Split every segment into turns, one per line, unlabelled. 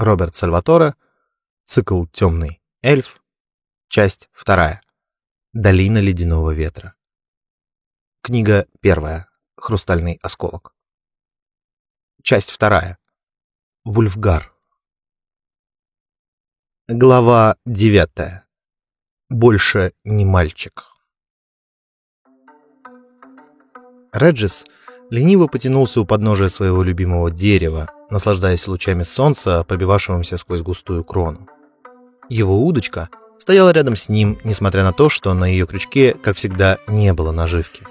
Роберт Сальваторе. Цикл «Темный эльф». Часть вторая. Долина ледяного ветра. Книга первая. Хрустальный осколок. Часть вторая. Вульфгар. Глава девятая. Больше не мальчик. Реджис лениво потянулся у подножия своего любимого дерева, наслаждаясь лучами солнца, пробивавшимся сквозь густую крону. Его удочка стояла рядом с ним, несмотря на то, что на ее крючке, как всегда, не было наживки.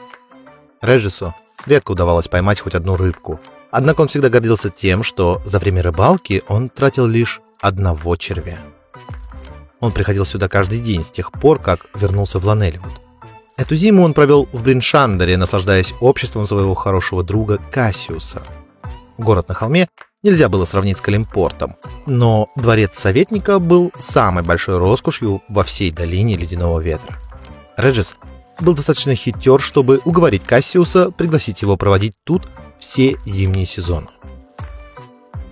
Реджису редко удавалось поймать хоть одну рыбку, однако он всегда гордился тем, что за время рыбалки он тратил лишь одного червя. Он приходил сюда каждый день с тех пор, как вернулся в Ланелливуд. Эту зиму он провел в Бриншандере, наслаждаясь обществом своего хорошего друга Кассиуса. Город на холме нельзя было сравнить с Калимпортом, но дворец советника был самой большой роскошью во всей долине Ледяного Ветра. Реджис был достаточно хитер, чтобы уговорить Кассиуса пригласить его проводить тут все зимние сезоны.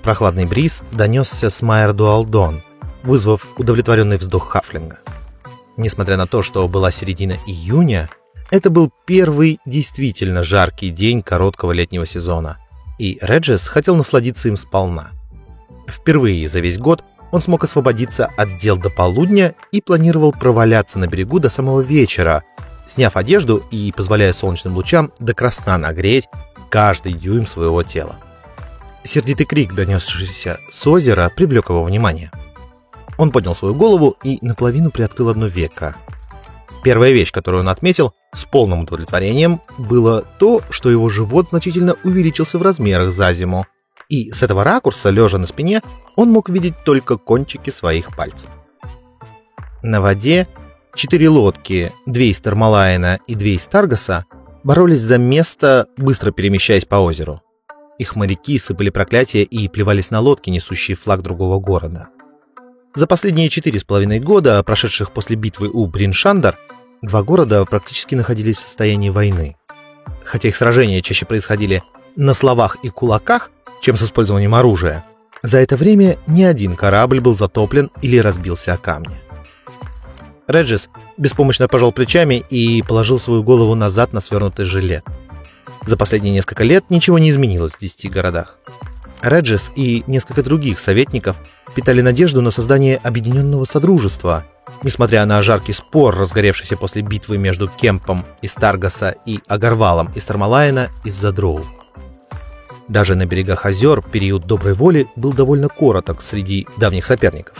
Прохладный бриз донесся с Майер Дуалдон, вызвав удовлетворенный вздох Хафлинга. Несмотря на то, что была середина июня, это был первый действительно жаркий день короткого летнего сезона, и Реджес хотел насладиться им сполна. Впервые за весь год он смог освободиться от дел до полудня и планировал проваляться на берегу до самого вечера, сняв одежду и позволяя солнечным лучам до красна нагреть каждый дюйм своего тела. Сердитый крик, донесшийся с озера, привлек его внимание – он поднял свою голову и наполовину приоткрыл одно веко. Первая вещь, которую он отметил с полным удовлетворением, было то, что его живот значительно увеличился в размерах за зиму. И с этого ракурса, лежа на спине, он мог видеть только кончики своих пальцев. На воде четыре лодки, две из Термалайна и две из Таргаса, боролись за место, быстро перемещаясь по озеру. Их моряки сыпали проклятия и плевались на лодки, несущие флаг другого города. За последние четыре с половиной года, прошедших после битвы у Бриншандар, два города практически находились в состоянии войны. Хотя их сражения чаще происходили на словах и кулаках, чем с использованием оружия, за это время ни один корабль был затоплен или разбился о камни. Реджис беспомощно пожал плечами и положил свою голову назад на свернутый жилет. За последние несколько лет ничего не изменилось в десяти городах. Реджис и несколько других советников питали надежду на создание объединенного содружества, несмотря на жаркий спор, разгоревшийся после битвы между Кемпом из Таргаса и Агарвалом из Тармалайна из-за дроу. Даже на берегах озер период доброй воли был довольно короток среди давних соперников.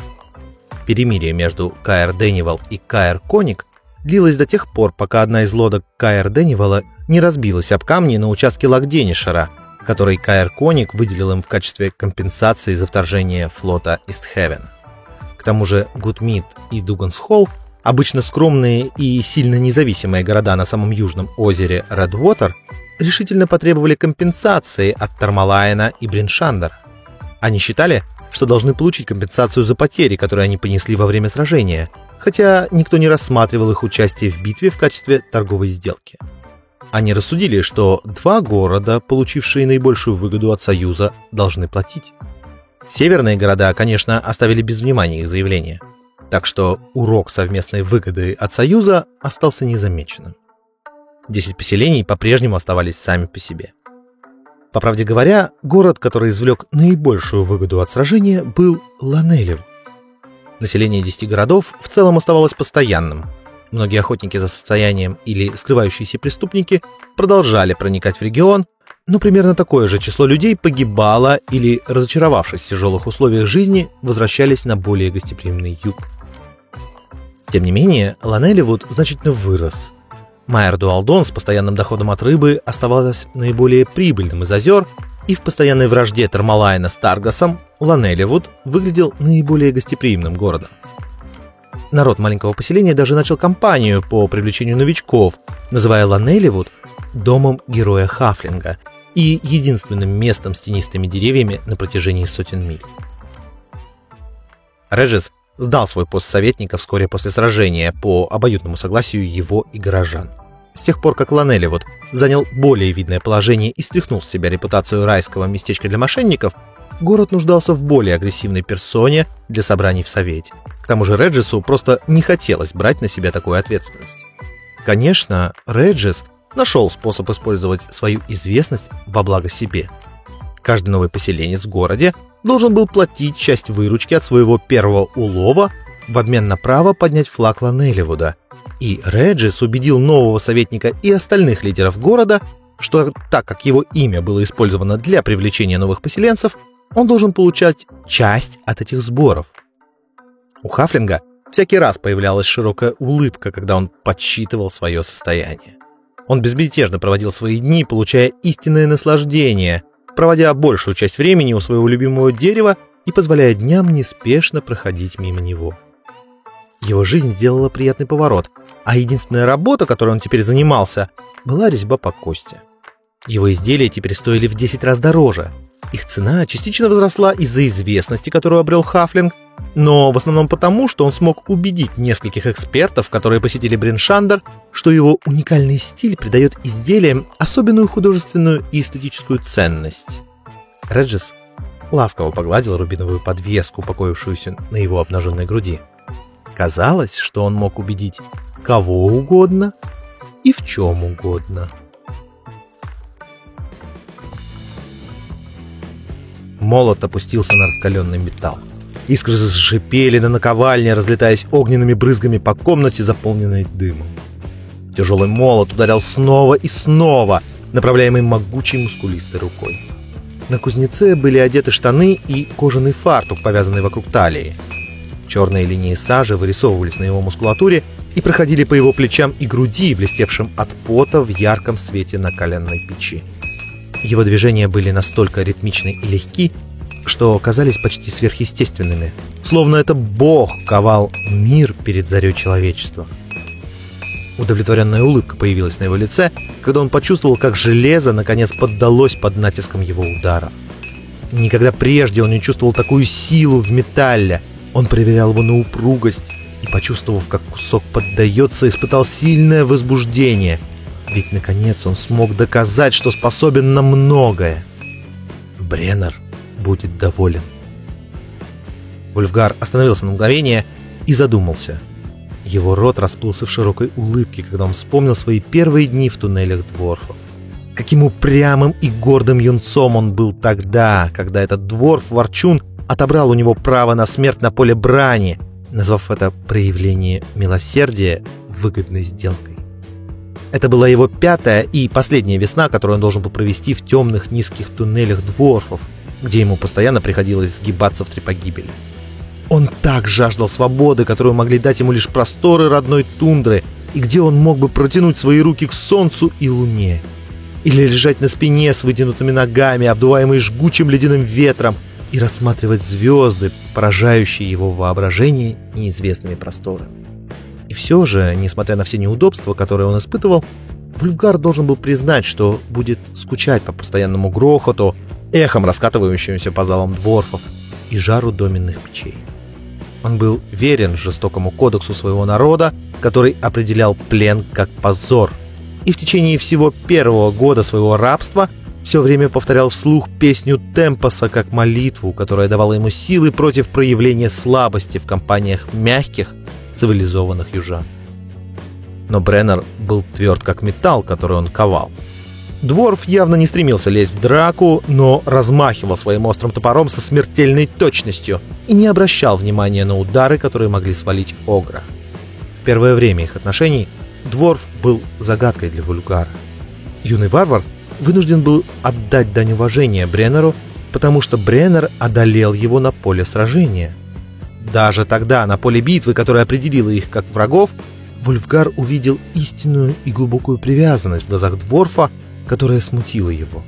Перемирие между Каэр Денивал и Каэр Коник длилось до тех пор, пока одна из лодок Каэр Денивала не разбилась об камни на участке Лагденишера – который Каэр Коник выделил им в качестве компенсации за вторжение флота Истхевен. К тому же Гудмит и Дугансхолл, обычно скромные и сильно независимые города на самом южном озере Редвотер, решительно потребовали компенсации от Тармалайна и Бриншандера. Они считали, что должны получить компенсацию за потери, которые они понесли во время сражения, хотя никто не рассматривал их участие в битве в качестве торговой сделки. Они рассудили, что два города, получившие наибольшую выгоду от Союза, должны платить. Северные города, конечно, оставили без внимания их заявление. Так что урок совместной выгоды от Союза остался незамеченным. Десять поселений по-прежнему оставались сами по себе. По правде говоря, город, который извлек наибольшую выгоду от сражения, был Ланелев. Население десяти городов в целом оставалось постоянным, Многие охотники за состоянием или скрывающиеся преступники продолжали проникать в регион, но примерно такое же число людей погибало или, разочаровавшись в тяжелых условиях жизни, возвращались на более гостеприимный юг. Тем не менее, Ланелливуд значительно вырос. Майер Дуалдон с постоянным доходом от рыбы оставалась наиболее прибыльным из озер, и в постоянной вражде Термалайна с Таргасом Ланелливуд выглядел наиболее гостеприимным городом. Народ маленького поселения даже начал кампанию по привлечению новичков, называя Ланелливуд домом героя Хафлинга и единственным местом с тенистыми деревьями на протяжении сотен миль. Реджес сдал свой пост советника вскоре после сражения по обоюдному согласию его и горожан. С тех пор, как Ланелливуд занял более видное положение и стряхнул с себя репутацию райского местечка для мошенников, город нуждался в более агрессивной персоне для собраний в Совете. К тому же Реджису просто не хотелось брать на себя такую ответственность. Конечно, Реджис нашел способ использовать свою известность во благо себе. Каждый новый поселенец в городе должен был платить часть выручки от своего первого улова в обмен на право поднять флаг Ланелливуда. И Реджис убедил нового советника и остальных лидеров города, что так как его имя было использовано для привлечения новых поселенцев, он должен получать часть от этих сборов. У Хафлинга всякий раз появлялась широкая улыбка, когда он подсчитывал свое состояние. Он безмятежно проводил свои дни, получая истинное наслаждение, проводя большую часть времени у своего любимого дерева и позволяя дням неспешно проходить мимо него. Его жизнь сделала приятный поворот, а единственная работа, которой он теперь занимался, была резьба по кости. Его изделия теперь стоили в 10 раз дороже. Их цена частично возросла из-за известности, которую обрел Хафлинг, но в основном потому, что он смог убедить нескольких экспертов, которые посетили Бриншандер, что его уникальный стиль придает изделиям особенную художественную и эстетическую ценность. Реджис ласково погладил рубиновую подвеску, покоившуюся на его обнаженной груди. Казалось, что он мог убедить кого угодно и в чем угодно. Молот опустился на раскаленный металл. Искры зашипели на наковальне, разлетаясь огненными брызгами по комнате, заполненной дымом. Тяжелый молот ударял снова и снова, направляемый могучей мускулистой рукой. На кузнеце были одеты штаны и кожаный фартук, повязанный вокруг талии. Черные линии сажи вырисовывались на его мускулатуре и проходили по его плечам и груди, блестевшим от пота в ярком свете накаленной печи. Его движения были настолько ритмичны и легки, что казались почти сверхъестественными, словно это Бог ковал мир перед зарей человечества. Удовлетворенная улыбка появилась на его лице, когда он почувствовал, как железо наконец поддалось под натиском его удара. Никогда прежде он не чувствовал такую силу в металле. Он проверял его на упругость и, почувствовав, как кусок поддается, испытал сильное возбуждение. Ведь, наконец, он смог доказать, что способен на многое. Бреннер будет доволен. Вульфгар остановился на мгновение и задумался. Его рот расплылся в широкой улыбке, когда он вспомнил свои первые дни в туннелях дворфов. Каким упрямым и гордым юнцом он был тогда, когда этот дворф-ворчун отобрал у него право на смерть на поле брани, назвав это проявление милосердия выгодной сделкой. Это была его пятая и последняя весна, которую он должен был провести в темных низких туннелях дворфов, где ему постоянно приходилось сгибаться в три погибели. Он так жаждал свободы, которую могли дать ему лишь просторы родной тундры, и где он мог бы протянуть свои руки к солнцу и луне. Или лежать на спине с вытянутыми ногами, обдуваемый жгучим ледяным ветром, и рассматривать звезды, поражающие его воображение неизвестными просторами. И все же, несмотря на все неудобства, которые он испытывал, Вульфгар должен был признать, что будет скучать по постоянному грохоту, эхом раскатывающимся по залам дворфов и жару доменных печей. Он был верен жестокому кодексу своего народа, который определял плен как позор, и в течение всего первого года своего рабства все время повторял вслух песню Темпоса как молитву, которая давала ему силы против проявления слабости в компаниях мягких, цивилизованных южан. Но Бреннер был тверд как металл, который он ковал. Дворф явно не стремился лезть в драку, но размахивал своим острым топором со смертельной точностью и не обращал внимания на удары, которые могли свалить Огра. В первое время их отношений Дворф был загадкой для Вульгара. Юный варвар вынужден был отдать дань уважения Бреннеру, потому что Бреннер одолел его на поле сражения. Даже тогда, на поле битвы, которая определила их как врагов, Вульфгар увидел истинную и глубокую привязанность в глазах Дворфа которая смутила его.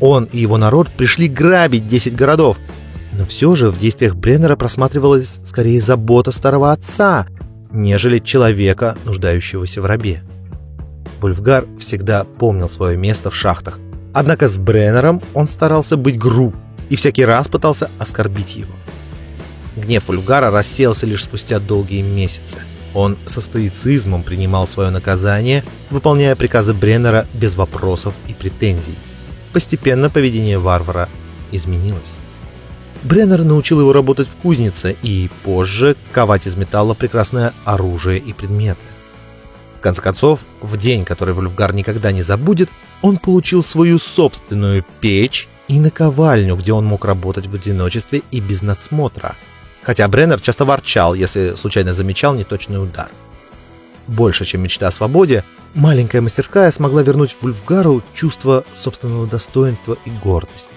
Он и его народ пришли грабить 10 городов, но все же в действиях Бреннера просматривалась скорее забота старого отца, нежели человека, нуждающегося в рабе. Вульфгар всегда помнил свое место в шахтах, однако с Бреннером он старался быть груб и всякий раз пытался оскорбить его. Гнев Вульфгара рассеялся лишь спустя долгие месяцы – он со стоицизмом принимал свое наказание, выполняя приказы Бреннера без вопросов и претензий. Постепенно поведение варвара изменилось. Бреннер научил его работать в кузнице и позже ковать из металла прекрасное оружие и предметы. В конце концов, в день, который Вольфгар никогда не забудет, он получил свою собственную печь и наковальню, где он мог работать в одиночестве и без надсмотра. Хотя Бреннер часто ворчал, если случайно замечал неточный удар. Больше, чем мечта о свободе, маленькая мастерская смогла вернуть Вульфгару чувство собственного достоинства и гордость.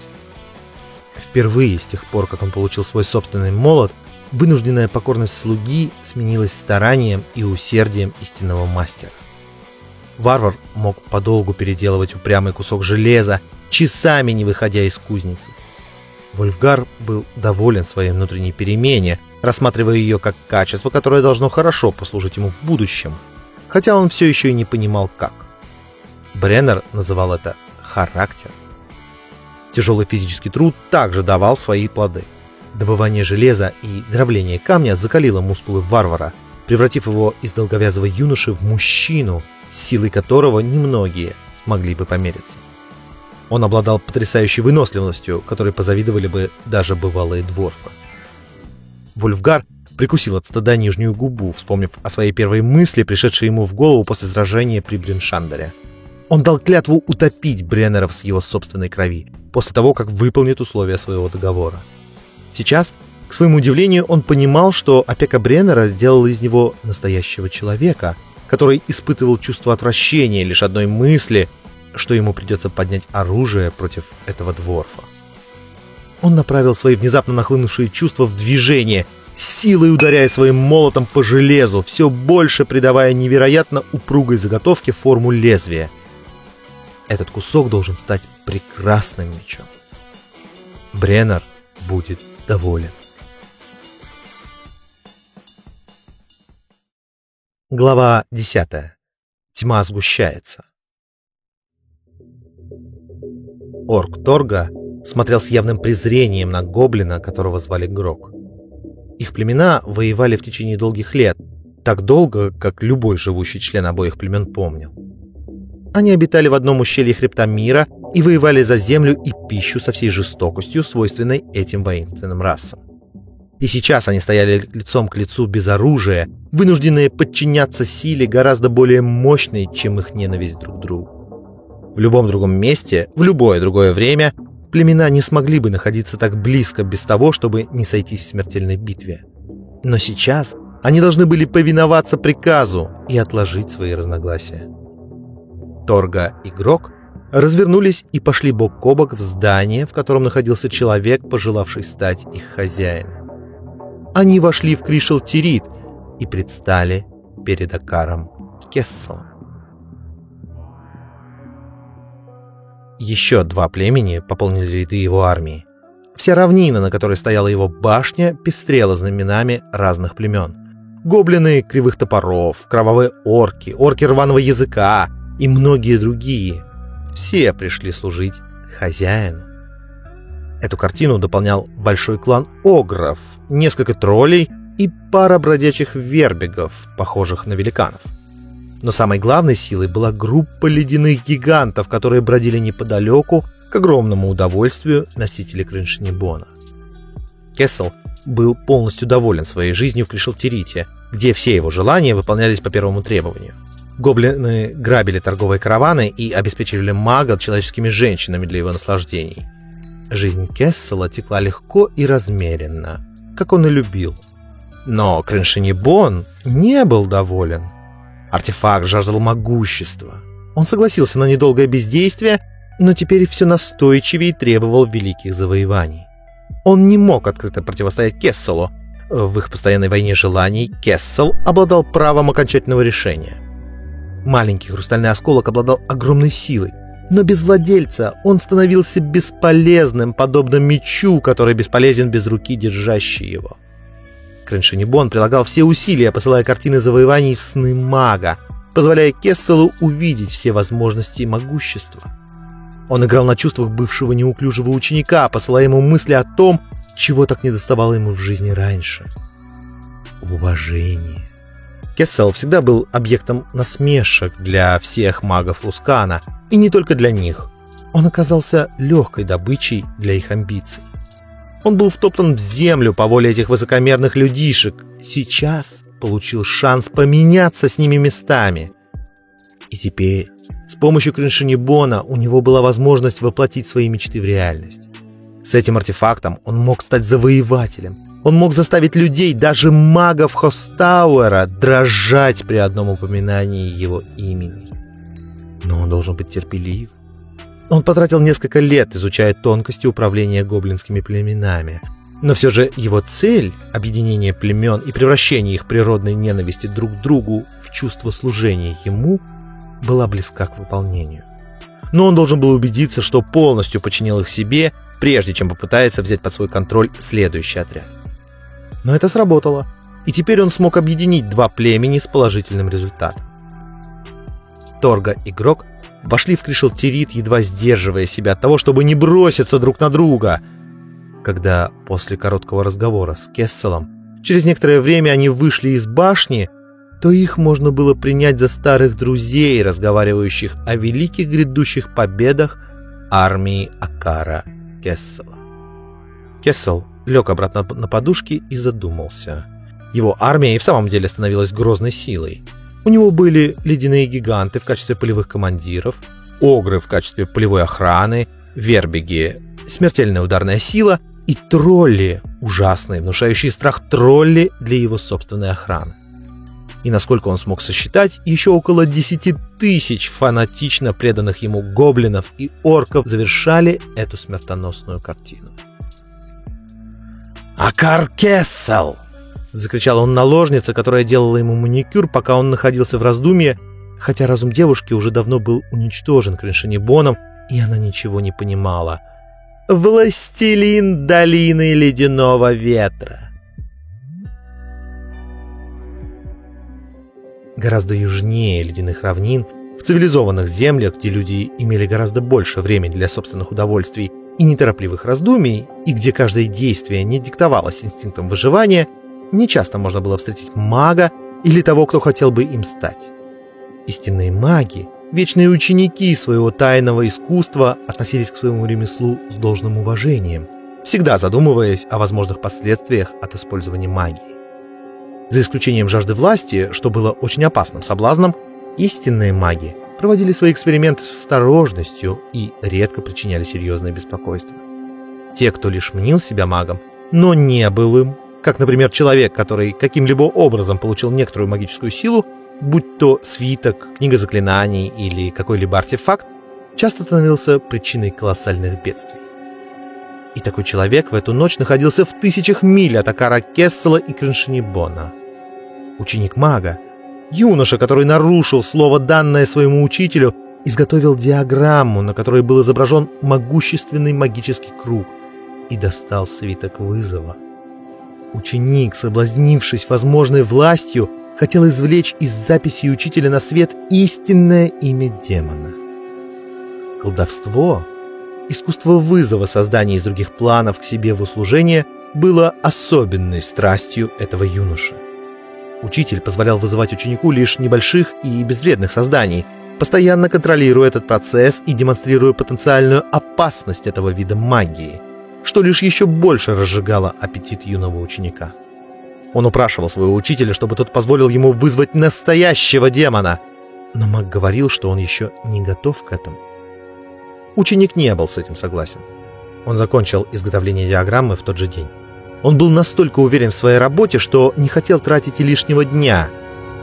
Впервые с тех пор, как он получил свой собственный молот, вынужденная покорность слуги сменилась старанием и усердием истинного мастера. Варвар мог подолгу переделывать упрямый кусок железа, часами не выходя из кузницы. Вольфгар был доволен своей внутренней перемене, рассматривая ее как качество, которое должно хорошо послужить ему в будущем, хотя он все еще и не понимал как. Бреннер называл это характер. Тяжелый физический труд также давал свои плоды. Добывание железа и дробление камня закалило мускулы варвара, превратив его из долговязого юноши в мужчину, силой которого немногие могли бы помериться. Он обладал потрясающей выносливостью, которой позавидовали бы даже бывалые дворфы. Вольфгар прикусил от стыда нижнюю губу, вспомнив о своей первой мысли, пришедшей ему в голову после сражения при Бриншандере. Он дал клятву утопить Бреннеров с его собственной крови, после того, как выполнит условия своего договора. Сейчас, к своему удивлению, он понимал, что опека Бреннера сделала из него настоящего человека, который испытывал чувство отвращения лишь одной мысли, что ему придется поднять оружие против этого дворфа. Он направил свои внезапно нахлынувшие чувства в движение, силой ударяя своим молотом по железу, все больше придавая невероятно упругой заготовке форму лезвия. Этот кусок должен стать прекрасным мечом. Бреннер будет доволен. Глава 10. Тьма сгущается. Орк Торга смотрел с явным презрением на гоблина, которого звали Грок. Их племена воевали в течение долгих лет, так долго, как любой живущий член обоих племен помнил. Они обитали в одном ущелье хребта мира и воевали за землю и пищу со всей жестокостью, свойственной этим воинственным расам. И сейчас они стояли лицом к лицу без оружия, вынужденные подчиняться силе гораздо более мощной, чем их ненависть друг к другу. В любом другом месте, в любое другое время, племена не смогли бы находиться так близко без того, чтобы не сойтись в смертельной битве. Но сейчас они должны были повиноваться приказу и отложить свои разногласия. Торга и Грок развернулись и пошли бок о бок в здание, в котором находился человек, пожелавший стать их хозяином. Они вошли в Кришел-Тирит и предстали перед Акаром Кесселом. Еще два племени пополнили ряды его армии. Вся равнина, на которой стояла его башня, пестрела знаменами разных племен. Гоблины кривых топоров, кровавые орки, орки рваного языка и многие другие. Все пришли служить хозяину. Эту картину дополнял большой клан огров, несколько троллей и пара бродячих вербегов, похожих на великанов. Но самой главной силой была группа ледяных гигантов, которые бродили неподалеку, к огромному удовольствию носителей Криншнебона. Кессел был полностью доволен своей жизнью в Кришелтерите, где все его желания выполнялись по первому требованию. Гоблины грабили торговые караваны и обеспечивали мага человеческими женщинами для его наслаждений. Жизнь Кессела текла легко и размеренно, как он и любил. Но Криншинибон не был доволен – Артефакт жаждал могущества. Он согласился на недолгое бездействие, но теперь все настойчивее требовал великих завоеваний. Он не мог открыто противостоять Кесселу. В их постоянной войне желаний Кессел обладал правом окончательного решения. Маленький хрустальный осколок обладал огромной силой, но без владельца он становился бесполезным, подобно мечу, который бесполезен без руки, держащей его. Креншинибон прилагал все усилия, посылая картины завоеваний в сны мага, позволяя Кесселу увидеть все возможности и могущества. Он играл на чувствах бывшего неуклюжего ученика, посылая ему мысли о том, чего так не доставало ему в жизни раньше. Уважение. Кессел всегда был объектом насмешек для всех магов Лускана, и не только для них. Он оказался легкой добычей для их амбиций. Он был втоптан в землю по воле этих высокомерных людишек. Сейчас получил шанс поменяться с ними местами. И теперь с помощью Криншинибона у него была возможность воплотить свои мечты в реальность. С этим артефактом он мог стать завоевателем. Он мог заставить людей, даже магов Хостауэра, дрожать при одном упоминании его имени. Но он должен быть терпелив. Он потратил несколько лет, изучая тонкости управления гоблинскими племенами. Но все же его цель – объединение племен и превращение их природной ненависти друг к другу в чувство служения ему – была близка к выполнению. Но он должен был убедиться, что полностью подчинил их себе, прежде чем попытается взять под свой контроль следующий отряд. Но это сработало, и теперь он смог объединить два племени с положительным результатом. Торга и Грок вошли в Кришелтерит, едва сдерживая себя от того, чтобы не броситься друг на друга. Когда после короткого разговора с Кесселом через некоторое время они вышли из башни, то их можно было принять за старых друзей, разговаривающих о великих грядущих победах армии Акара Кессела. Кессел лег обратно на подушки и задумался. Его армия и в самом деле становилась грозной силой. У него были ледяные гиганты в качестве полевых командиров, огры в качестве полевой охраны, вербиги — смертельная ударная сила и тролли, ужасные, внушающие страх тролли для его собственной охраны и, насколько он смог сосчитать, еще около 10 тысяч фанатично преданных ему гоблинов и орков завершали эту смертоносную картину. «Акар Кессел!» — закричал он наложнице, которая делала ему маникюр, пока он находился в раздумье, хотя разум девушки уже давно был уничтожен Криншинибоном, и она ничего не понимала. «Властелин долины ледяного ветра!» гораздо южнее ледяных равнин, в цивилизованных землях, где люди имели гораздо больше времени для собственных удовольствий и неторопливых раздумий, и где каждое действие не диктовалось инстинктом выживания, нечасто можно было встретить мага или того, кто хотел бы им стать. Истинные маги, вечные ученики своего тайного искусства относились к своему ремеслу с должным уважением, всегда задумываясь о возможных последствиях от использования магии. За исключением жажды власти, что было очень опасным соблазном, истинные маги проводили свои эксперименты с осторожностью и редко причиняли серьезное беспокойство. Те, кто лишь мнил себя магом, но не был им, как, например, человек, который каким-либо образом получил некоторую магическую силу, будь то свиток, книга заклинаний или какой-либо артефакт, часто становился причиной колоссальных бедствий. И такой человек в эту ночь находился в тысячах миль от Акара Кессела и Криншинибона ученик мага, юноша, который нарушил слово, данное своему учителю, изготовил диаграмму, на которой был изображен могущественный магический круг, и достал свиток вызова. Ученик, соблазнившись возможной властью, хотел извлечь из записи учителя на свет истинное имя демона. Колдовство, искусство вызова создания из других планов к себе в услужение было особенной страстью этого юноши. Учитель позволял вызывать ученику лишь небольших и безвредных созданий, постоянно контролируя этот процесс и демонстрируя потенциальную опасность этого вида магии, что лишь еще больше разжигало аппетит юного ученика. Он упрашивал своего учителя, чтобы тот позволил ему вызвать настоящего демона, но маг говорил, что он еще не готов к этому. Ученик не был с этим согласен. Он закончил изготовление диаграммы в тот же день. Он был настолько уверен в своей работе, что не хотел тратить и лишнего дня.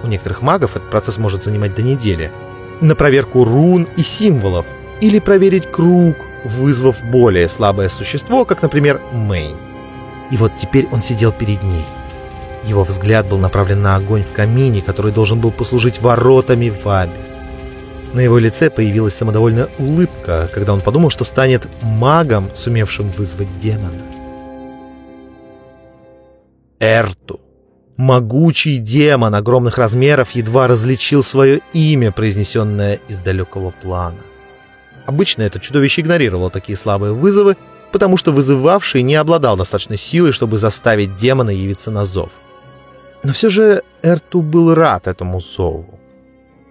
У некоторых магов этот процесс может занимать до недели. На проверку рун и символов. Или проверить круг, вызвав более слабое существо, как, например, Мэйн. И вот теперь он сидел перед ней. Его взгляд был направлен на огонь в камине, который должен был послужить воротами в Абис. На его лице появилась самодовольная улыбка, когда он подумал, что станет магом, сумевшим вызвать демона. Эрту. Могучий демон огромных размеров едва различил свое имя, произнесенное из далекого плана. Обычно это чудовище игнорировало такие слабые вызовы, потому что вызывавший не обладал достаточной силой, чтобы заставить демона явиться на зов. Но все же Эрту был рад этому зову.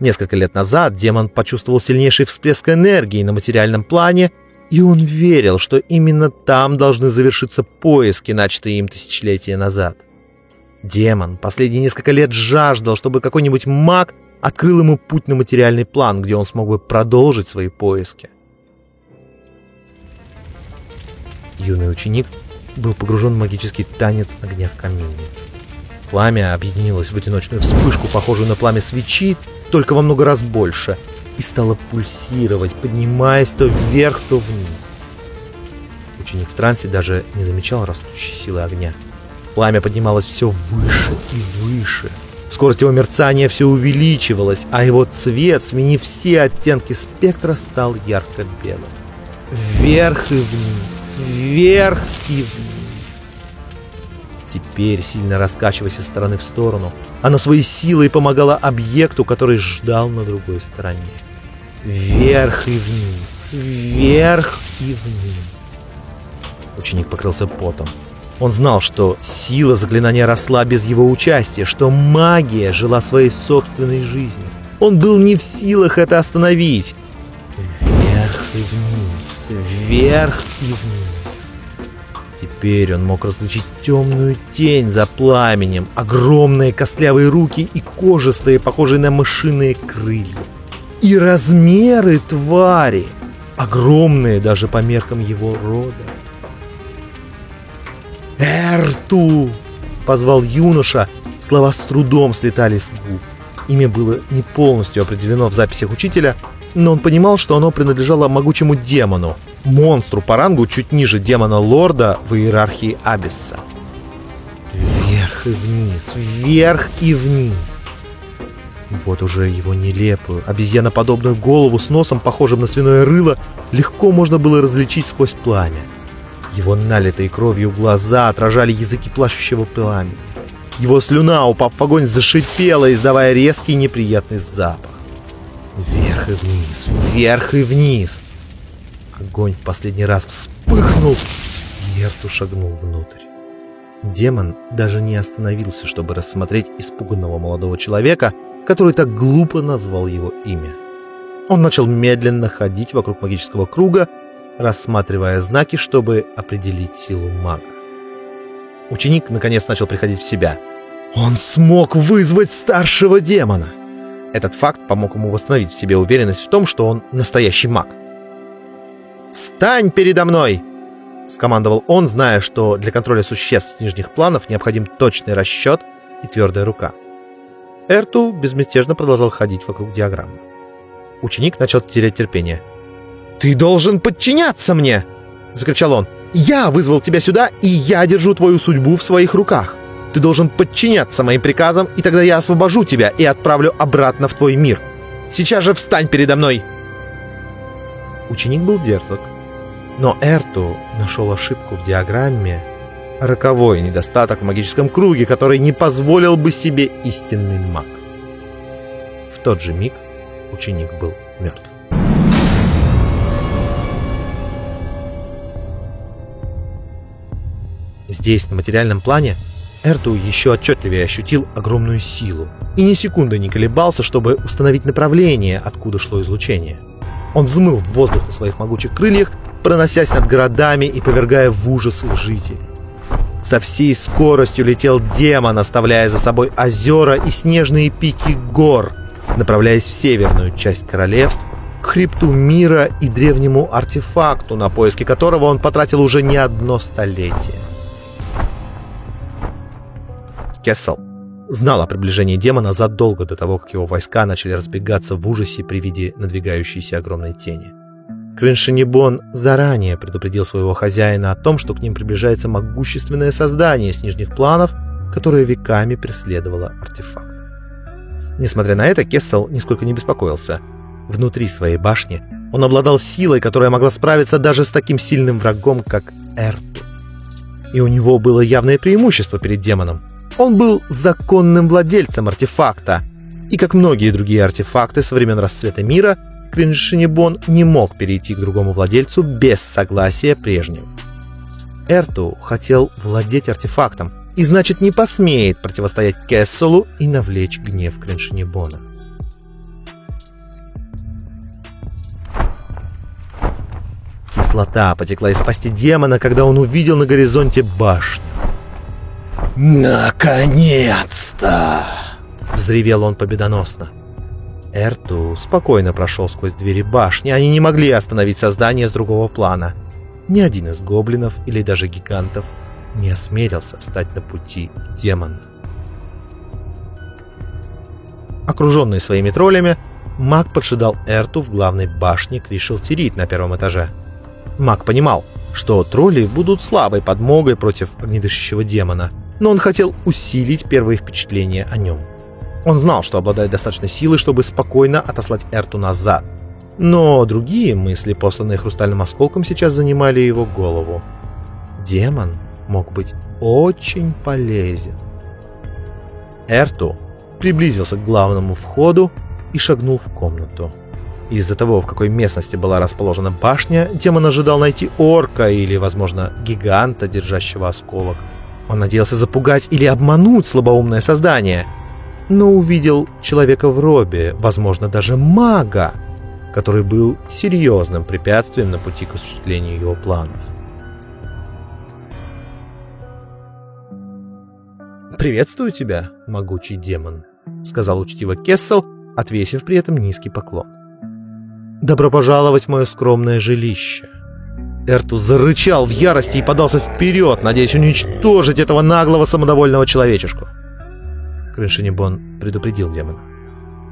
Несколько лет назад демон почувствовал сильнейший всплеск энергии на материальном плане И он верил, что именно там должны завершиться поиски, начатые им тысячелетия назад. Демон последние несколько лет жаждал, чтобы какой-нибудь маг открыл ему путь на материальный план, где он смог бы продолжить свои поиски. Юный ученик был погружен в магический танец огня в камине. Пламя объединилось в одиночную вспышку, похожую на пламя свечи, только во много раз больше, и стало пульсировать, поднимаясь то вверх, то вниз. Ученик в трансе даже не замечал растущей силы огня. Пламя поднималось все выше и выше. Скорость его мерцания все увеличивалась, а его цвет, сменив все оттенки спектра, стал ярко-белым. Вверх и вниз, вверх и вниз. Теперь, сильно раскачиваясь из стороны в сторону, оно своей силой помогало объекту, который ждал на другой стороне. Вверх и вниз, вверх и вниз. Ученик покрылся потом. Он знал, что сила заклинания росла без его участия, что магия жила своей собственной жизнью. Он был не в силах это остановить. Вверх и вниз, вверх и вниз. Теперь он мог различить темную тень за пламенем, огромные костлявые руки и кожистые, похожие на мышиные крылья. И размеры твари, огромные даже по меркам его рода. «Эрту!» — позвал юноша, слова с трудом слетали с губ. Имя было не полностью определено в записях учителя, но он понимал, что оно принадлежало могучему демону, монстру по рангу чуть ниже демона-лорда в иерархии Абисса. Вверх и вниз, вверх и вниз. Вот уже его нелепую, обезьяноподобную голову с носом, похожим на свиное рыло, легко можно было различить сквозь пламя. Его налитые кровью глаза отражали языки плащущего пламени. Его слюна, упав в огонь, зашипела, издавая резкий неприятный запах. Вверх и вниз, вверх и вниз. Огонь в последний раз вспыхнул, и Эрту шагнул внутрь. Демон даже не остановился, чтобы рассмотреть испуганного молодого человека, который так глупо назвал его имя. Он начал медленно ходить вокруг магического круга, рассматривая знаки, чтобы определить силу мага. Ученик наконец начал приходить в себя. Он смог вызвать старшего демона! Этот факт помог ему восстановить в себе уверенность в том, что он настоящий маг. «Встань передо мной!» — скомандовал он, зная, что для контроля существ с нижних планов необходим точный расчет и твердая рука. Эрту безмятежно продолжал ходить вокруг диаграммы. Ученик начал терять терпение. «Ты должен подчиняться мне!» — закричал он. «Я вызвал тебя сюда, и я держу твою судьбу в своих руках. Ты должен подчиняться моим приказам, и тогда я освобожу тебя и отправлю обратно в твой мир. Сейчас же встань передо мной!» Ученик был дерзок. Но Эрту нашел ошибку в диаграмме, роковой недостаток в магическом круге, который не позволил бы себе истинный маг. В тот же миг ученик был мертв. Здесь, на материальном плане, Эрту еще отчетливее ощутил огромную силу и ни секунды не колебался, чтобы установить направление, откуда шло излучение. Он взмыл в воздух на своих могучих крыльях, проносясь над городами и повергая в ужас их жителей. Со всей скоростью летел демон, оставляя за собой озера и снежные пики гор, направляясь в северную часть королевств, к хребту мира и древнему артефакту, на поиски которого он потратил уже не одно столетие. Кессел знал о приближении демона задолго до того, как его войска начали разбегаться в ужасе при виде надвигающейся огромной тени. Криншинибон заранее предупредил своего хозяина о том, что к ним приближается могущественное создание с нижних планов, которое веками преследовало артефакт. Несмотря на это, Кессел нисколько не беспокоился. Внутри своей башни он обладал силой, которая могла справиться даже с таким сильным врагом, как Эрту. И у него было явное преимущество перед демоном – он был законным владельцем артефакта, и как многие другие артефакты со времен расцвета мира, Криншинибон не мог перейти к другому владельцу без согласия прежнего. Эрту хотел владеть артефактом, и значит не посмеет противостоять Кесселу и навлечь гнев Криншинибона. кислота потекла из пасти демона, когда он увидел на горизонте башню. «Наконец-то!» — взревел он победоносно. Эрту спокойно прошел сквозь двери башни, они не могли остановить создание с другого плана. Ни один из гоблинов или даже гигантов не осмелился встать на пути демона. Окруженный своими троллями, маг поджидал Эрту в главной башне Кришелтирит на первом этаже. Маг понимал, что тролли будут слабой подмогой против огнедышащего демона, но он хотел усилить первые впечатления о нем. Он знал, что обладает достаточной силой, чтобы спокойно отослать Эрту назад. Но другие мысли, посланные хрустальным осколком, сейчас занимали его голову. Демон мог быть очень полезен. Эрту приблизился к главному входу и шагнул в комнату. Из-за того, в какой местности была расположена башня, демон ожидал найти орка или, возможно, гиганта, держащего осколок. Он надеялся запугать или обмануть слабоумное создание, но увидел человека в робе, возможно, даже мага, который был серьезным препятствием на пути к осуществлению его планов. «Приветствую тебя, могучий демон», — сказал учтиво Кессел, отвесив при этом низкий поклон. «Добро пожаловать в мое скромное жилище». Эрту зарычал в ярости и подался вперед, надеясь уничтожить этого наглого самодовольного человечешку. Крыншинебон предупредил демона.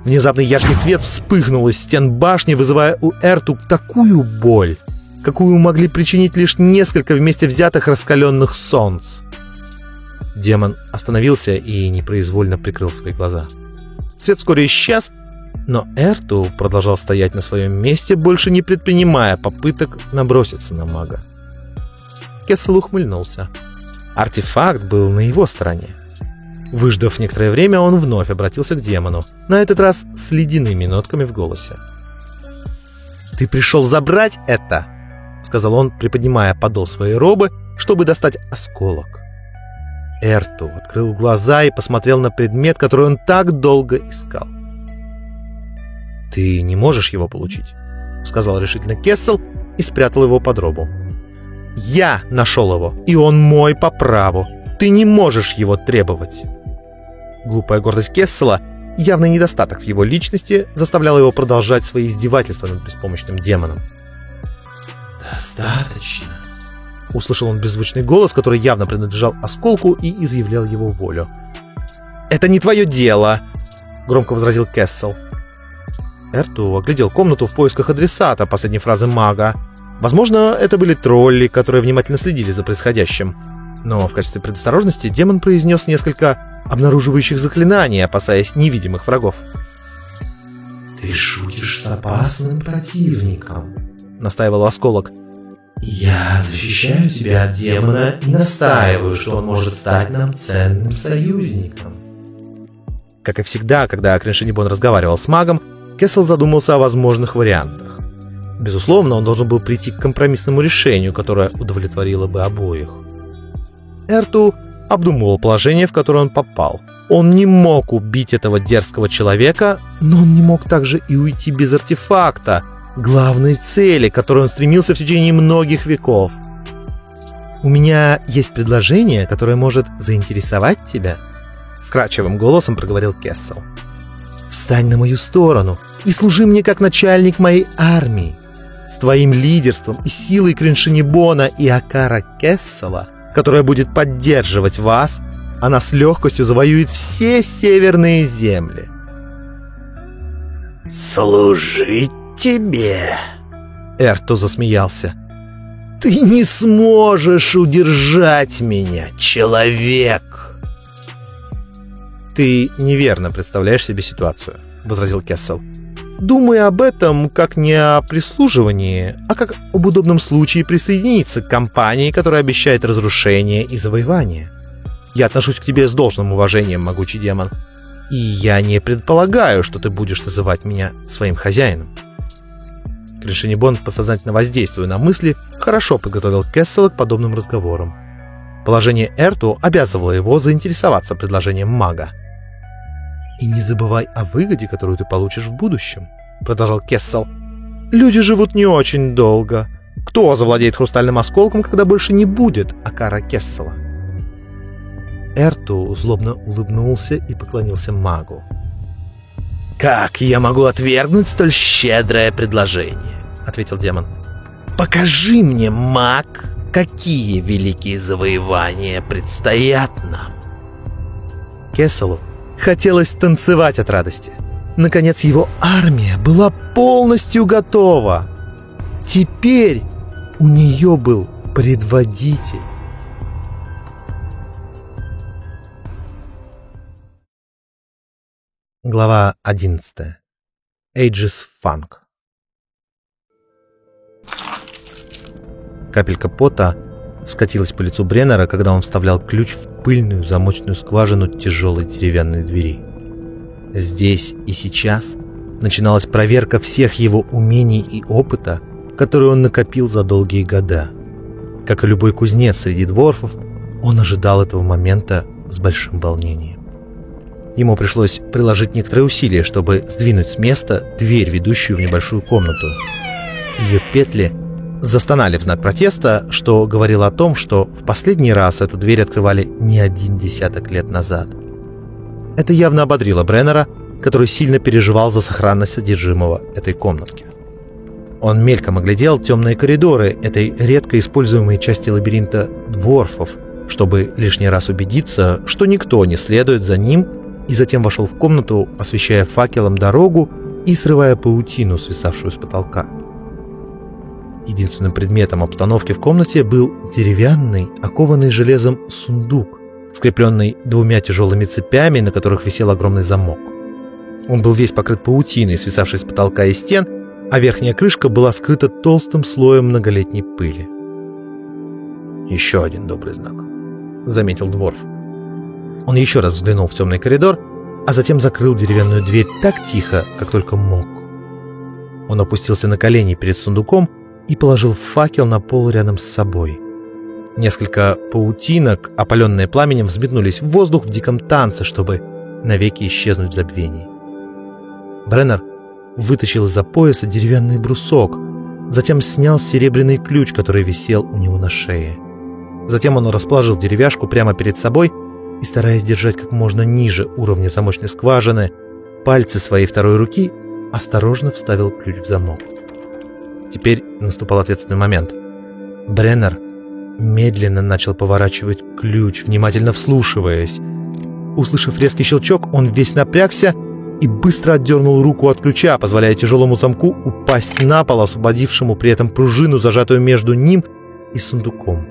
Внезапный яркий свет вспыхнул из стен башни, вызывая у Эрту такую боль, какую могли причинить лишь несколько вместе взятых раскаленных солнц. Демон остановился и непроизвольно прикрыл свои глаза. Свет вскоре исчез, но Эрту продолжал стоять на своем месте, больше не предпринимая попыток наброситься на мага. Кессел ухмыльнулся. Артефакт был на его стороне. Выждав некоторое время, он вновь обратился к демону, на этот раз с ледяными нотками в голосе. «Ты пришел забрать это?» — сказал он, приподнимая подол своей робы, чтобы достать осколок. Эрту открыл глаза и посмотрел на предмет, который он так долго искал. «Ты не можешь его получить», — сказал решительно Кессел и спрятал его под робу. «Я нашел его, и он мой по праву. Ты не можешь его требовать». Глупая гордость Кессела, явный недостаток в его личности, заставляла его продолжать свои издевательства над беспомощным демоном.
«Достаточно»,
Услышал он беззвучный голос, который явно принадлежал осколку и изъявлял его волю. «Это не твое дело!» — громко возразил Кессел. Эрту оглядел комнату в поисках адресата последней фразы мага. Возможно, это были тролли, которые внимательно следили за происходящим. Но в качестве предосторожности демон произнес несколько обнаруживающих заклинаний, опасаясь невидимых врагов.
«Ты шутишь с опасным противником», —
настаивал осколок.
«Я защищаю тебя от демона и настаиваю, что он может стать нам ценным союзником».
Как и всегда, когда Криншинибон разговаривал с магом, Кессел задумался о возможных вариантах. Безусловно, он должен был прийти к компромиссному решению, которое удовлетворило бы обоих. Эрту обдумывал положение, в которое он попал. Он не мог убить этого дерзкого человека, но он не мог также и уйти без артефакта, главной цели, к которой он стремился в течение многих веков. «У меня есть предложение, которое может заинтересовать тебя», — вкрадчивым голосом проговорил Кессел. «Встань на мою сторону и служи мне как начальник моей армии. С твоим лидерством и силой Криншинибона и Акара Кессела, которая будет поддерживать вас, она с легкостью завоюет все северные земли».
«Служить тебе!»
Эрту засмеялся.
«Ты не сможешь удержать меня, человек!»
«Ты неверно представляешь себе ситуацию», — возразил Кессел. «Думай об этом как не о прислуживании, а как об удобном случае присоединиться к компании, которая обещает разрушение и завоевание. Я отношусь к тебе с должным уважением, могучий демон, и я не предполагаю, что ты будешь называть меня своим хозяином». Решение Бонд, подсознательно воздействуя на мысли, хорошо подготовил Кессела к подобным разговорам. Положение Эрту обязывало его заинтересоваться предложением мага. «И не забывай о выгоде, которую ты получишь в будущем», — продолжал Кессел. «Люди живут не очень долго. кто завладеет хрустальным осколком, когда больше не будет Акара Кессела. Эрту злобно улыбнулся и поклонился магу.
«Как я могу отвергнуть столь щедрое предложение?» — ответил демон. «Покажи мне, маг, какие великие завоевания предстоят нам!»
Кесселу хотелось танцевать от радости. Наконец его армия была полностью готова. Теперь у нее был предводитель. Глава 11. Aegis Funk. Капелька пота скатилась по лицу Бреннера, когда он вставлял ключ в пыльную замочную скважину тяжелой деревянной двери. Здесь и сейчас начиналась проверка всех его умений и опыта, которые он накопил за долгие года. Как и любой кузнец среди дворфов, он ожидал этого момента с большим волнением. Ему пришлось приложить некоторые усилия, чтобы сдвинуть с места дверь, ведущую в небольшую комнату. Ее петли застонали в знак протеста, что говорило о том, что в последний раз эту дверь открывали не один десяток лет назад. Это явно ободрило Бреннера, который сильно переживал за сохранность содержимого этой комнатки. Он мельком оглядел темные коридоры этой редко используемой части лабиринта дворфов, чтобы лишний раз убедиться, что никто не следует за ним, и затем вошел в комнату, освещая факелом дорогу и срывая паутину, свисавшую с потолка. Единственным предметом обстановки в комнате был деревянный, окованный железом сундук, скрепленный двумя тяжелыми цепями, на которых висел огромный замок. Он был весь покрыт паутиной, свисавшей с потолка и стен, а верхняя крышка была скрыта толстым слоем многолетней пыли. «Еще один добрый знак», — заметил Дворф. Он еще раз взглянул в темный коридор, а затем закрыл деревянную дверь так тихо, как только мог. Он опустился на колени перед сундуком и положил факел на пол рядом с собой. Несколько паутинок, опаленные пламенем, взметнулись в воздух в диком танце, чтобы навеки исчезнуть в забвении. Бреннер вытащил из-за пояса деревянный брусок, затем снял серебряный ключ, который висел у него на шее. Затем он расположил деревяшку прямо перед собой и, стараясь держать как можно ниже уровня замочной скважины, пальцы своей второй руки осторожно вставил ключ в замок. Теперь наступал ответственный момент. Бреннер медленно начал поворачивать ключ, внимательно вслушиваясь. Услышав резкий щелчок, он весь напрягся и быстро отдернул руку от ключа, позволяя тяжелому замку упасть на пол, освободившему при этом пружину, зажатую между ним и сундуком.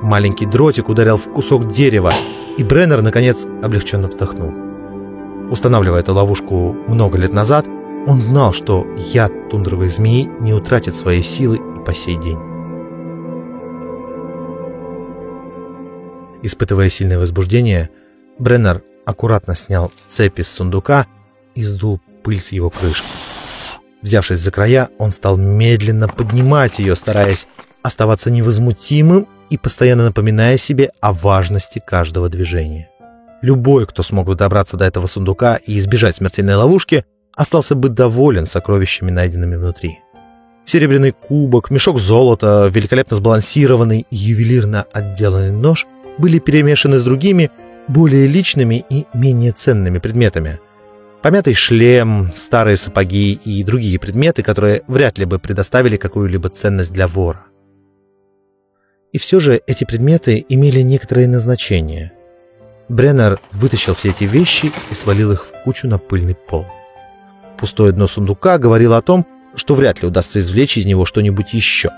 Маленький дротик ударил в кусок дерева, и Бреннер, наконец, облегченно вздохнул. Устанавливая эту ловушку много лет назад, он знал, что яд тундровой змеи не утратит своей силы и по сей день. Испытывая сильное возбуждение, Бреннер аккуратно снял цепи с сундука и сдул пыль с его крышки. Взявшись за края, он стал медленно поднимать ее, стараясь оставаться невозмутимым и постоянно напоминая себе о важности каждого движения. Любой, кто смог бы добраться до этого сундука и избежать смертельной ловушки, остался бы доволен сокровищами, найденными внутри. Серебряный кубок, мешок золота, великолепно сбалансированный и ювелирно отделанный нож были перемешаны с другими, более личными и менее ценными предметами. Помятый шлем, старые сапоги и другие предметы, которые вряд ли бы предоставили какую-либо ценность для вора. И все же эти предметы имели некоторое назначение. Бреннер вытащил все эти вещи и свалил их в кучу на пыльный пол. Пустое дно сундука говорило о том, что вряд ли удастся извлечь из него что-нибудь еще.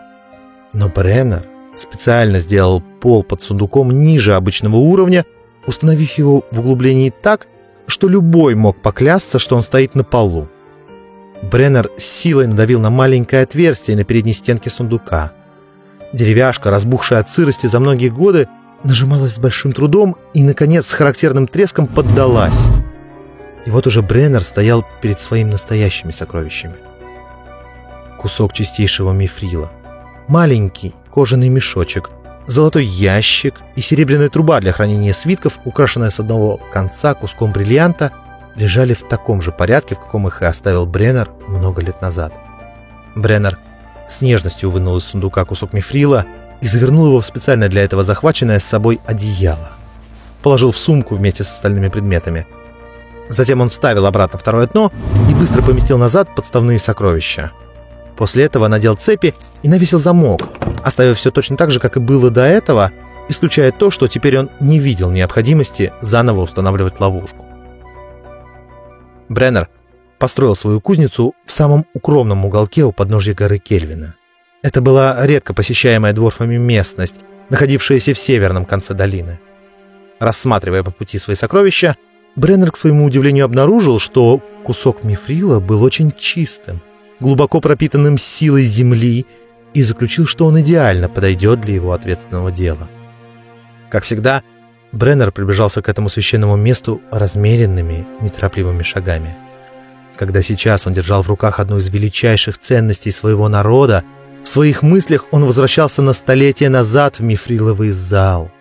Но Бреннер специально сделал пол под сундуком ниже обычного уровня, установив его в углублении так, что любой мог поклясться, что он стоит на полу. Бреннер силой надавил на маленькое отверстие на передней стенке сундука. Деревяшка, разбухшая от сырости за многие годы, нажималась с большим трудом и, наконец, с характерным треском поддалась. И вот уже Бреннер стоял перед своими настоящими сокровищами. Кусок чистейшего мифрила. Маленький кожаный мешочек, золотой ящик и серебряная труба для хранения свитков, украшенная с одного конца куском бриллианта, лежали в таком же порядке, в каком их и оставил Бреннер много лет назад. Бреннер с нежностью вынул из сундука кусок мифрила и завернул его в специально для этого захваченное с собой одеяло. Положил в сумку вместе с остальными предметами. Затем он вставил обратно второе дно и быстро поместил назад подставные сокровища. После этого надел цепи и навесил замок, оставив все точно так же, как и было до этого, исключая то, что теперь он не видел необходимости заново устанавливать ловушку. Бреннер построил свою кузницу в самом укромном уголке у подножья горы Кельвина. Это была редко посещаемая дворфами местность, находившаяся в северном конце долины. Рассматривая по пути свои сокровища, Бреннер, к своему удивлению, обнаружил, что кусок мифрила был очень чистым, глубоко пропитанным силой земли, и заключил, что он идеально подойдет для его ответственного дела. Как всегда, Бреннер приближался к этому священному месту размеренными, неторопливыми шагами. Когда сейчас он держал в руках одну из величайших ценностей своего народа, в своих мыслях он возвращался на столетия назад в Мифриловый зал,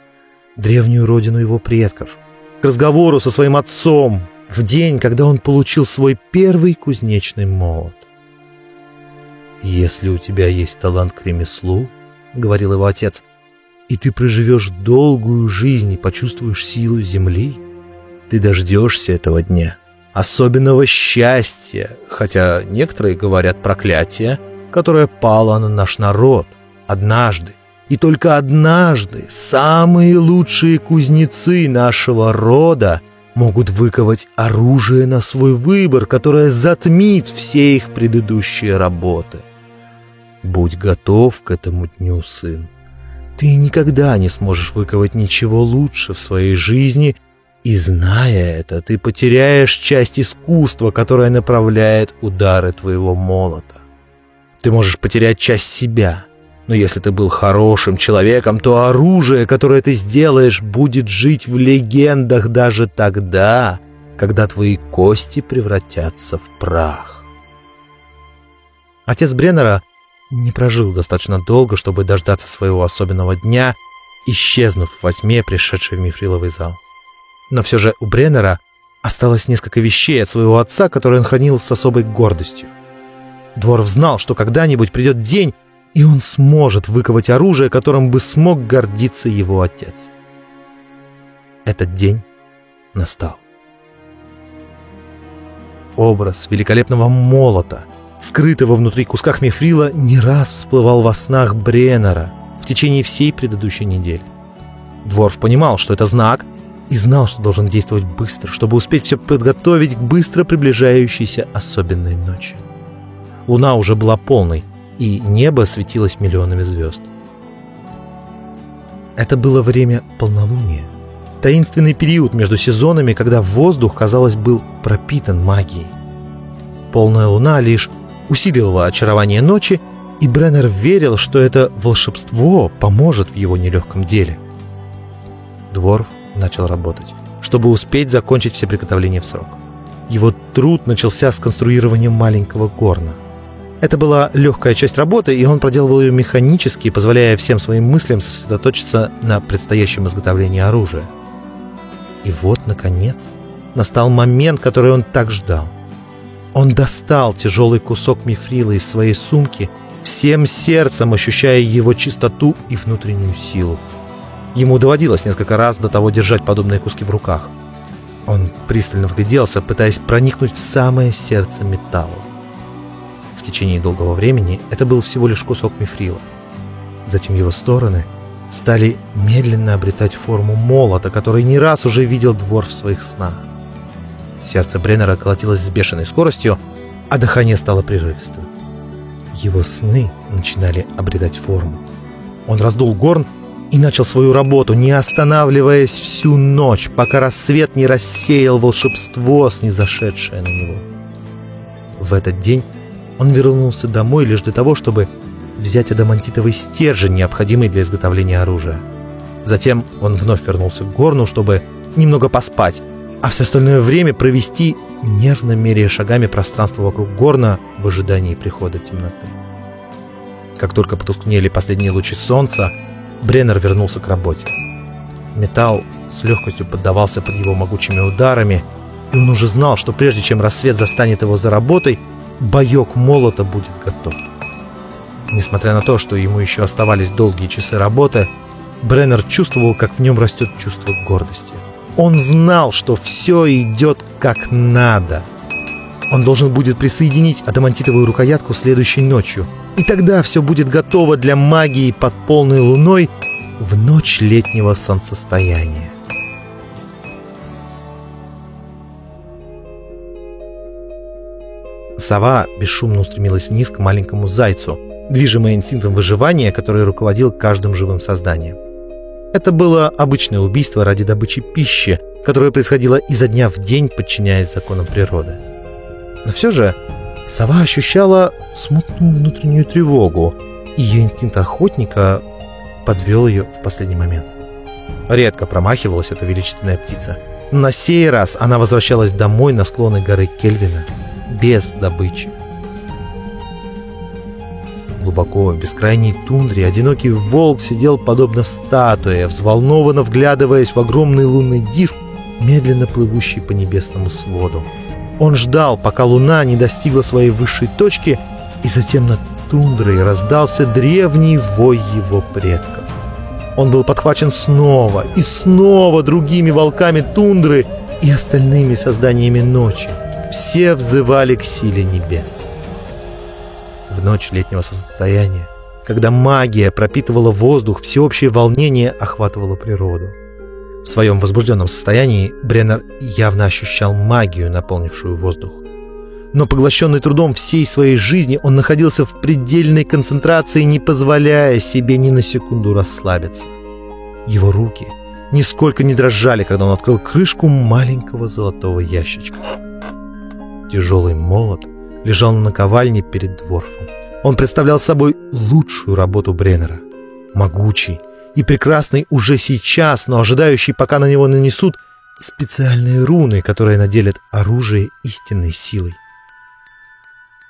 древнюю родину его предков, к разговору со своим отцом, в день, когда он получил свой первый кузнечный молот. «Если у тебя есть талант к ремеслу, — говорил его отец, — и ты проживешь долгую жизнь и почувствуешь силу земли, ты дождешься этого дня» особенного счастья, хотя некоторые говорят проклятие, которое пало на наш народ однажды. И только однажды самые лучшие кузнецы нашего рода могут выковать оружие на свой выбор, которое затмит все их предыдущие работы. Будь готов к этому дню, сын. Ты никогда не сможешь выковать ничего лучше в своей жизни, и зная это, ты потеряешь часть искусства, которое направляет удары твоего молота. Ты можешь потерять часть себя. Но если ты был хорошим человеком, то оружие, которое ты сделаешь, будет жить в легендах даже тогда, когда твои кости превратятся в прах. Отец Бреннера не прожил достаточно долго, чтобы дождаться своего особенного дня, исчезнув во тьме, пришедшей в мифриловый зал. Но все же у Бреннера осталось несколько вещей от своего отца, которые он хранил с особой гордостью. Дворф знал, что когда-нибудь придет день, и он сможет выковать оружие, которым бы смог гордиться его отец. Этот день настал. Образ великолепного молота, скрытого внутри кусках мифрила, не раз всплывал во снах Бреннера в течение всей предыдущей недели. Дворф понимал, что это знак, и знал, что должен действовать быстро, чтобы успеть все подготовить к быстро приближающейся особенной ночи. Луна уже была полной, и небо светилось миллионами звезд. Это было время полнолуния. Таинственный период между сезонами, когда воздух, казалось, был пропитан магией. Полная луна лишь усиливала очарование ночи, и Бреннер верил, что это волшебство поможет в его нелегком деле. Дворф начал работать, чтобы успеть закончить все приготовления в срок. Его труд начался с конструирования маленького горна. Это была легкая часть работы, и он проделывал ее механически, позволяя всем своим мыслям сосредоточиться на предстоящем изготовлении оружия. И вот, наконец, настал момент, который он так ждал. Он достал тяжелый кусок мифрила из своей сумки, всем сердцем ощущая его чистоту и внутреннюю силу. Ему доводилось несколько раз до того держать подобные куски в руках. Он пристально вгляделся, пытаясь проникнуть в самое сердце металла. В течение долгого времени это был всего лишь кусок мифрила. Затем его стороны стали медленно обретать форму молота, который не раз уже видел двор в своих снах. Сердце Бреннера колотилось с бешеной скоростью, а дыхание стало прерывистым. Его сны начинали обретать форму. Он раздул горн и начал свою работу, не останавливаясь всю ночь, пока рассвет не рассеял волшебство, снизошедшее на него. В этот день он вернулся домой лишь для того, чтобы взять адамантитовый стержень, необходимый для изготовления оружия. Затем он вновь вернулся к горну, чтобы немного поспать, а все остальное время провести, нервно меряя шагами пространство вокруг горна в ожидании прихода темноты. Как только потускнели последние лучи солнца, Бреннер вернулся к работе. Металл с легкостью поддавался под его могучими ударами, и он уже знал, что прежде чем рассвет застанет его за работой, боек молота будет готов. Несмотря на то, что ему еще оставались долгие часы работы, Бреннер чувствовал, как в нем растет чувство гордости. Он знал, что все идет как надо. Он должен будет присоединить адамантитовую рукоятку следующей ночью. И тогда все будет готово для магии под полной луной в ночь летнего солнцестояния. Сова бесшумно устремилась вниз к маленькому зайцу, движимая инстинктом выживания, который руководил каждым живым созданием. Это было обычное убийство ради добычи пищи, которое происходило изо дня в день, подчиняясь законам природы. Но все же сова ощущала смутную внутреннюю тревогу, и ее инстинкт охотника подвел ее в последний момент. Редко промахивалась эта величественная птица. На сей раз она возвращалась домой на склоны горы Кельвина без добычи. Глубоко в бескрайней тундре одинокий волк сидел подобно статуе, взволнованно вглядываясь в огромный лунный диск, медленно плывущий по небесному своду. Он ждал, пока луна не достигла своей высшей точки, и затем над тундрой раздался древний вой его предков. Он был подхвачен снова и снова другими волками тундры и остальными созданиями ночи. Все взывали к силе небес. В ночь летнего состояния, когда магия пропитывала воздух, всеобщее волнение охватывало природу. В своем возбужденном состоянии Бреннер явно ощущал магию, наполнившую воздух. Но поглощенный трудом всей своей жизни, он находился в предельной концентрации, не позволяя себе ни на секунду расслабиться. Его руки нисколько не дрожали, когда он открыл крышку маленького золотого ящичка. Тяжелый молот лежал на наковальне перед дворфом. Он представлял собой лучшую работу Бреннера. Могучий и прекрасный уже сейчас, но ожидающий, пока на него нанесут специальные руны, которые наделят оружие истинной силой.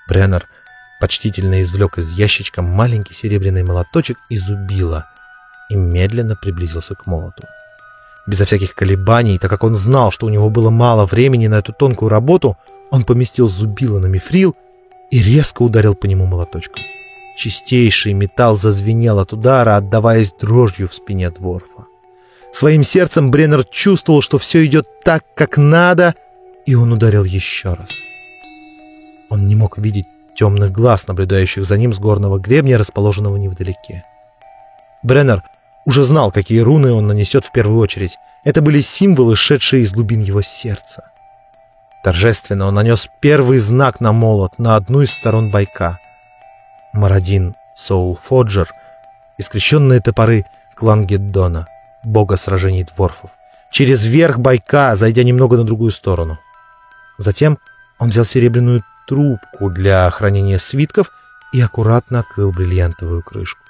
Бреннер почтительно извлек из ящичка маленький серебряный молоточек и зубила и медленно приблизился к молоту. Безо всяких колебаний, так как он знал, что у него было мало времени на эту тонкую работу, он поместил зубило на мифрил и резко ударил по нему молоточком. Чистейший металл зазвенел от удара, отдаваясь дрожью в спине Дворфа. Своим сердцем Бреннер чувствовал, что все идет так, как надо, и он ударил еще раз. Он не мог видеть темных глаз, наблюдающих за ним с горного гребня, расположенного невдалеке. Бреннер уже знал, какие руны он нанесет в первую очередь. Это были символы, шедшие из глубин его сердца. Торжественно он нанес первый знак на молот на одну из сторон байка. Марадин Соул Фоджер, искрещенные топоры клан Геддона, бога сражений дворфов, через верх байка, зайдя немного на другую сторону. Затем он взял серебряную трубку для хранения свитков и аккуратно открыл бриллиантовую крышку.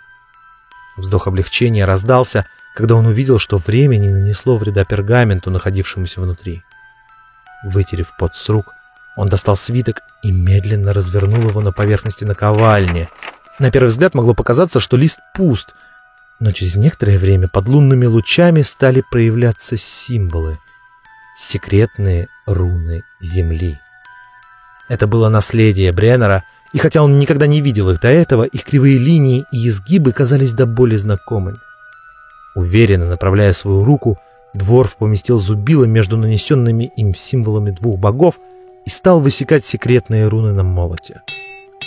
Вздох облегчения раздался, когда он увидел, что время не нанесло вреда пергаменту, находившемуся внутри. Вытерев пот с рук, он достал свиток и медленно развернул его на поверхности наковальни. На первый взгляд могло показаться, что лист пуст, но через некоторое время под лунными лучами стали проявляться символы. Секретные руны Земли. Это было наследие Бреннера, и хотя он никогда не видел их до этого, их кривые линии и изгибы казались до боли знакомыми. Уверенно направляя свою руку, Дворф поместил зубило между нанесенными им символами двух богов и стал высекать секретные руны на молоте.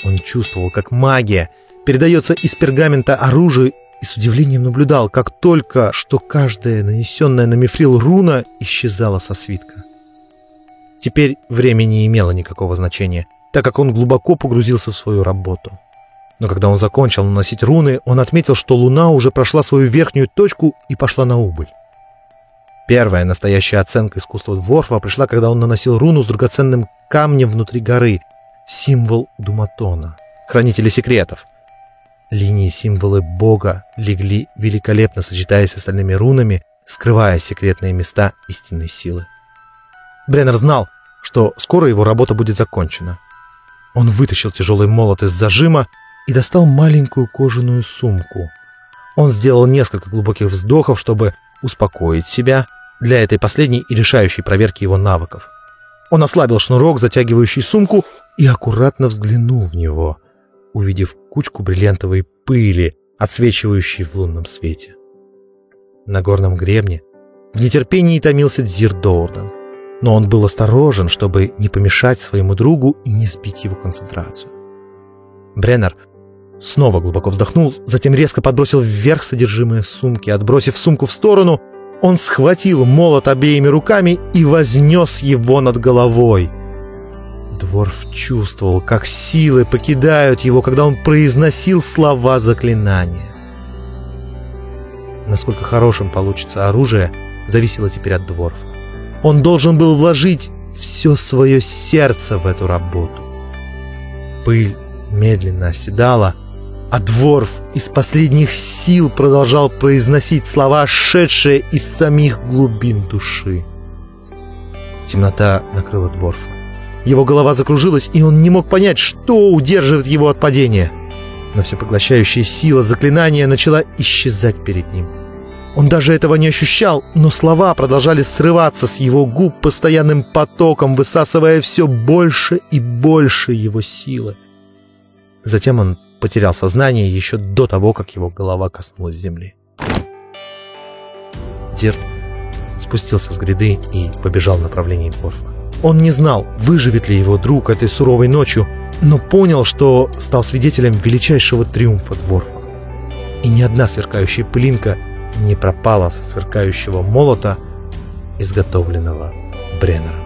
Он чувствовал, как магия передается из пергамента оружию и с удивлением наблюдал, как только что каждая нанесенная на мифрил руна исчезала со свитка. Теперь время не имело никакого значения, так как он глубоко погрузился в свою работу. Но когда он закончил наносить руны, он отметил, что луна уже прошла свою верхнюю точку и пошла на убыль. Первая настоящая оценка искусства Дворфа пришла, когда он наносил руну с драгоценным камнем внутри горы, символ Думатона, хранителя секретов. Линии символы бога легли великолепно, сочетаясь с остальными рунами, скрывая секретные места истинной силы. Бреннер знал, что скоро его работа будет закончена. Он вытащил тяжелый молот из зажима и достал маленькую кожаную сумку. Он сделал несколько глубоких вздохов, чтобы успокоить себя для этой последней и решающей проверки его навыков. Он ослабил шнурок, затягивающий сумку, и аккуратно взглянул в него. увидев кучку бриллиантовой пыли, отсвечивающей в лунном свете. На горном гребне в нетерпении томился Дзир Доурден, но он был осторожен, чтобы не помешать своему другу и не сбить его концентрацию. Бреннер снова глубоко вздохнул, затем резко подбросил вверх содержимое сумки. Отбросив сумку в сторону, он схватил молот обеими руками и вознес его над головой. Дворф чувствовал, как силы покидают его, когда он произносил слова заклинания. Насколько хорошим получится оружие, зависело теперь от Дворфа. Он должен был вложить все свое сердце в эту работу. Пыль медленно оседала, а Дворф из последних сил продолжал произносить слова, шедшие из самих глубин души. Темнота накрыла Дворфа. Его голова закружилась, и он не мог понять, что удерживает его от падения. Но всепоглощающая сила заклинания начала исчезать перед ним. Он даже этого не ощущал, но слова продолжали срываться с его губ постоянным потоком, высасывая все больше и больше его силы. Затем он потерял сознание еще до того, как его голова коснулась земли. Дирт спустился с гряды и побежал в направлении Дворфа. Он не знал, выживет ли его друг этой суровой ночью, но понял, что стал свидетелем величайшего триумфа Дворфа. И ни одна сверкающая пылинка не пропала со сверкающего молота, изготовленного Бреннером.